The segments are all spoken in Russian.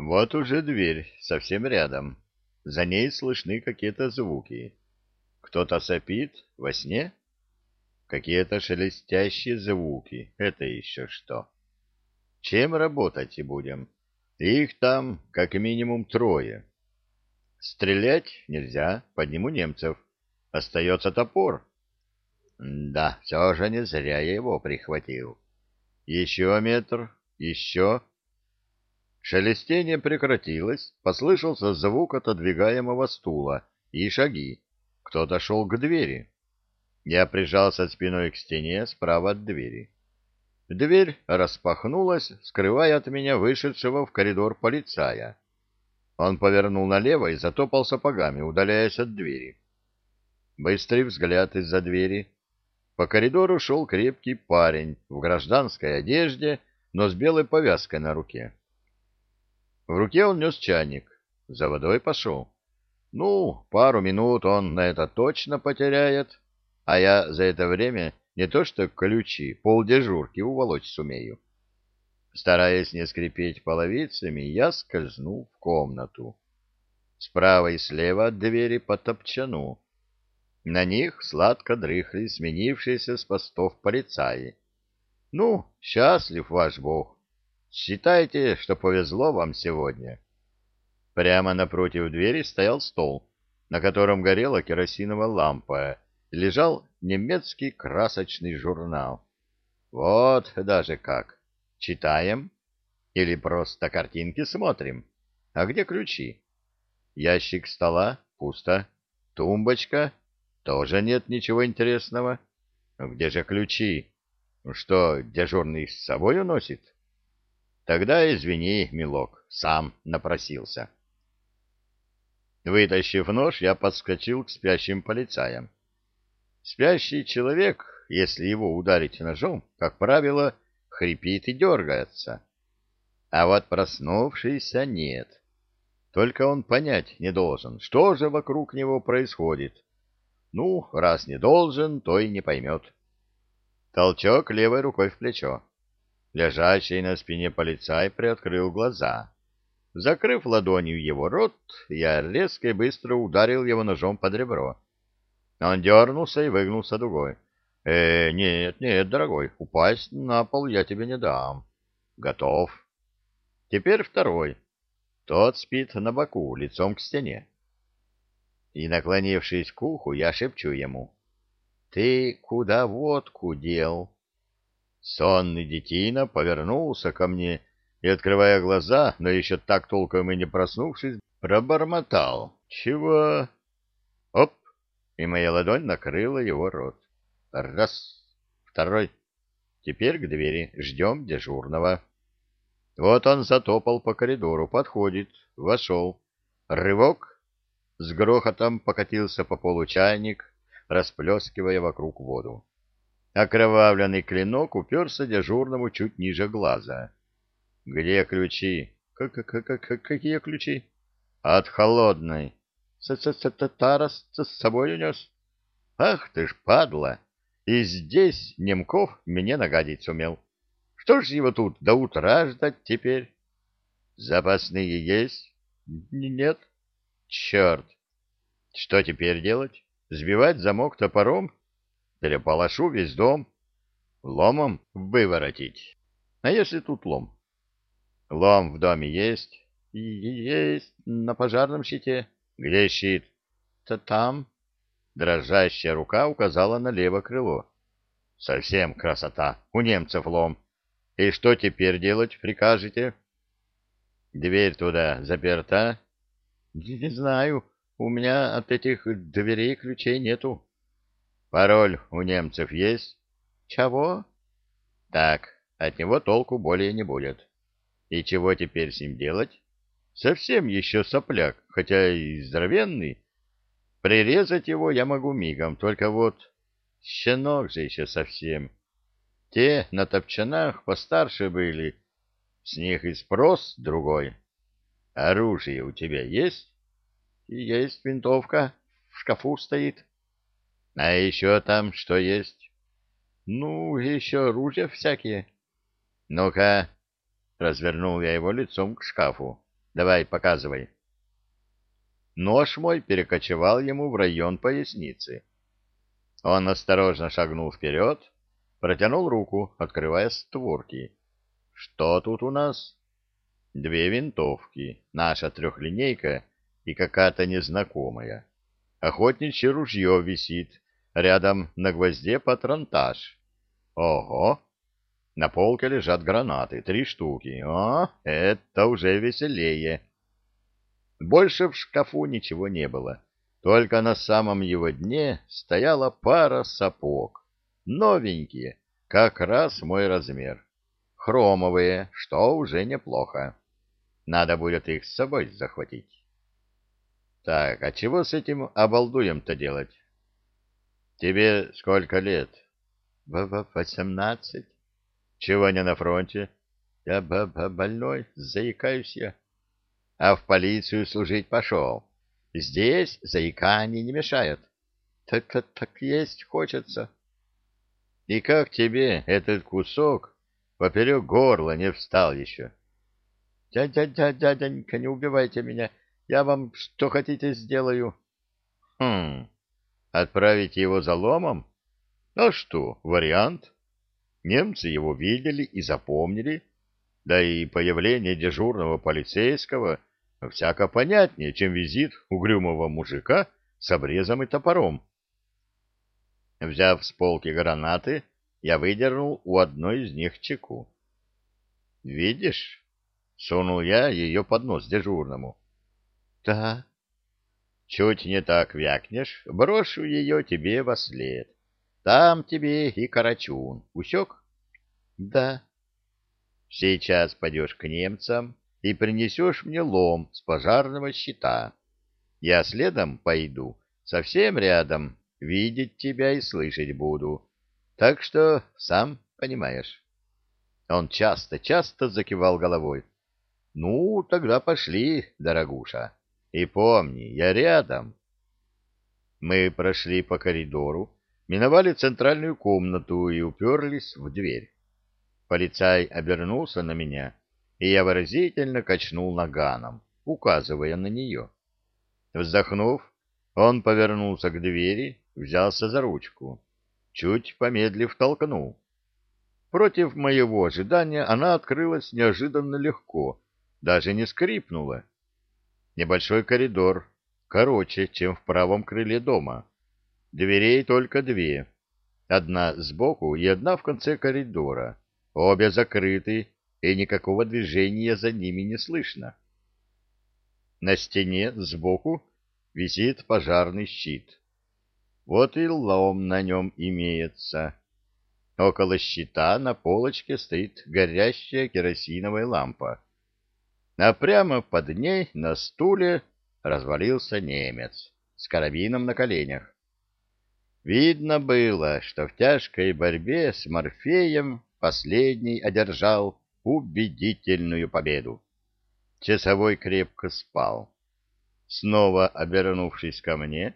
Вот уже дверь совсем рядом. За ней слышны какие-то звуки. Кто-то сопит во сне? Какие-то шелестящие звуки. Это еще что? Чем работать и будем? Их там как минимум трое. Стрелять нельзя, подниму немцев. Остается топор. Да, все же не зря я его прихватил. Еще метр, еще... Шелестение прекратилось, послышался звук отодвигаемого стула и шаги. Кто-то шел к двери. Я прижался спиной к стене справа от двери. Дверь распахнулась, скрывая от меня вышедшего в коридор полицая. Он повернул налево и затопал сапогами, удаляясь от двери. Быстрый взгляд из-за двери. По коридору шел крепкий парень в гражданской одежде, но с белой повязкой на руке. В руке он нес чайник. За водой пошел. Ну, пару минут он на это точно потеряет, а я за это время не то что ключи, полдежурки уволочь сумею. Стараясь не скрипеть половицами, я скользнул в комнату. Справа и слева от двери по топчану. На них сладко дрыхли сменившиеся с постов полицаи. Ну, счастлив ваш бог. Считайте, что повезло вам сегодня. Прямо напротив двери стоял стол, на котором горела керосиновая лампа, лежал немецкий красочный журнал. Вот даже как. Читаем? Или просто картинки смотрим? А где ключи? Ящик стола? Пусто. Тумбочка? Тоже нет ничего интересного. Где же ключи? Что, дежурный с собой уносит? Тогда извини, милок, сам напросился. Вытащив нож, я подскочил к спящим полицаям. Спящий человек, если его ударить ножом, как правило, хрипит и дергается. А вот проснувшийся нет. Только он понять не должен, что же вокруг него происходит. Ну, раз не должен, то и не поймет. Толчок левой рукой в плечо. Лежащий на спине полицай приоткрыл глаза. Закрыв ладонью его рот, я резко и быстро ударил его ножом под ребро. Он дернулся и выгнулся дугой. «Э, нет, нет, дорогой, упасть на пол я тебе не дам». «Готов». Теперь второй. Тот спит на боку, лицом к стене. И, наклонившись к уху, я шепчу ему. «Ты куда водку дел?» Сонный детина повернулся ко мне и, открывая глаза, но еще так толком и не проснувшись, пробормотал. «Чего?» «Оп!» И моя ладонь накрыла его рот. Раз, второй. Теперь к двери. Ждем дежурного. Вот он затопал по коридору, подходит, вошел. Рывок. С грохотом покатился по полу чайник, расплескивая вокруг воду. Окровавленный клинок уперся дежурному чуть ниже глаза. «Где ключи?» К -к -к «Какие ключи?» «От холодной». «С-с-с-тарас с собой унес?» «Ах ты ж, падла! И здесь Немков мне нагадить сумел. Что ж его тут до утра ждать теперь?» «Запасные есть?» «Нет». «Черт! Что теперь делать? Сбивать замок топором?» Переполошу весь дом, ломом выворотить. А если тут лом? Лом в доме есть? Есть на пожарном щите. Где щит? То там. Дрожащая рука указала на левое крыло. Совсем красота. У немцев лом. И что теперь делать прикажете? Дверь туда заперта? Не знаю. У меня от этих дверей ключей нету. Пароль у немцев есть? Чего? Так, от него толку более не будет. И чего теперь с ним делать? Совсем еще сопляк, хотя и здоровенный. Прирезать его я могу мигом, только вот щенок же еще совсем. Те на топчанах постарше были, с них и спрос другой. Оружие у тебя есть? Есть винтовка, в шкафу стоит. А еще там что есть? Ну, еще ружья всякие. Ну-ка, развернул я его лицом к шкафу. Давай, показывай. Нож мой перекочевал ему в район поясницы. Он осторожно шагнул вперед, протянул руку, открывая створки. Что тут у нас? Две винтовки, наша трехлинейка и какая-то незнакомая. Охотничье ружье висит, рядом на гвозде патронтаж. Ого! На полке лежат гранаты, три штуки. О, это уже веселее. Больше в шкафу ничего не было. Только на самом его дне стояла пара сапог. Новенькие, как раз мой размер. Хромовые, что уже неплохо. Надо будет их с собой захватить. Так, а чего с этим обалдуем-то делать? Тебе сколько лет? Восемнадцать. Чего не на фронте? Я б -б больной, заикаюсь я. А в полицию служить пошел. Здесь заикание не мешает. Так, так, так есть хочется. И как тебе этот кусок поперек горла не встал еще? Дядя, дядя, дяденька, не убивайте меня. Я вам что хотите сделаю. Хм, отправить его за ломом? А что, вариант? Немцы его видели и запомнили, да и появление дежурного полицейского всяко понятнее, чем визит угрюмого мужика с обрезом и топором. Взяв с полки гранаты, я выдернул у одной из них чеку. «Видишь?» — сунул я ее под нос дежурному. «Да». «Чуть не так вякнешь, брошу ее тебе во след. Там тебе и карачун. Усек? Да. Сейчас пойдешь к немцам и принесешь мне лом с пожарного щита. Я следом пойду, совсем рядом, видеть тебя и слышать буду. Так что сам понимаешь. Он часто-часто закивал головой. Ну, тогда пошли, дорогуша. И помни, я рядом. Мы прошли по коридору, миновали центральную комнату и уперлись в дверь. Полицай обернулся на меня, и я выразительно качнул наганом, указывая на нее. Вздохнув, он повернулся к двери, взялся за ручку. Чуть помедлив толкнул. Против моего ожидания она открылась неожиданно легко, даже не скрипнула. Небольшой коридор, короче, чем в правом крыле дома. Дверей только две. Одна сбоку и одна в конце коридора. Обе закрыты, и никакого движения за ними не слышно. На стене сбоку висит пожарный щит. Вот и лом на нем имеется. Около щита на полочке стоит горящая керосиновая лампа. А прямо под ней на стуле развалился немец с карабином на коленях. Видно было, что в тяжкой борьбе с Морфеем последний одержал убедительную победу. Часовой крепко спал. Снова обернувшись ко мне,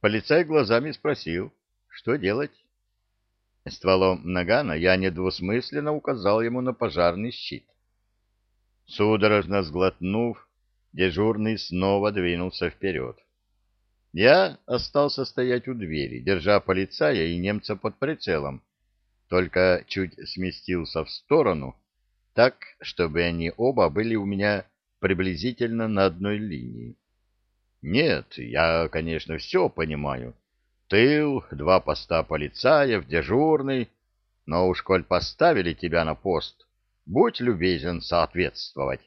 полицай глазами спросил, что делать. Стволом нагана я недвусмысленно указал ему на пожарный щит. Судорожно сглотнув, дежурный снова двинулся вперед. Я остался стоять у двери, держа полицая и немца под прицелом, только чуть сместился в сторону, так, чтобы они оба были у меня приблизительно на одной линии. Нет, я, конечно, все понимаю. Тыл, два поста полицаев, дежурный, но уж коль поставили тебя на пост, будь любезен соответствовать.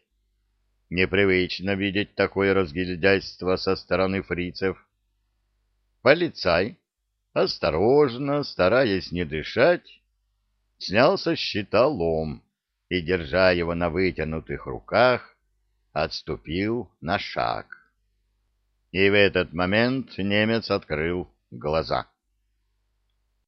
Непривычно видеть такое разгильдяйство со стороны фрицев. Полицай, осторожно, стараясь не дышать, снял со щита лом и, держа его на вытянутых руках, отступил на шаг. И в этот момент немец открыл глаза.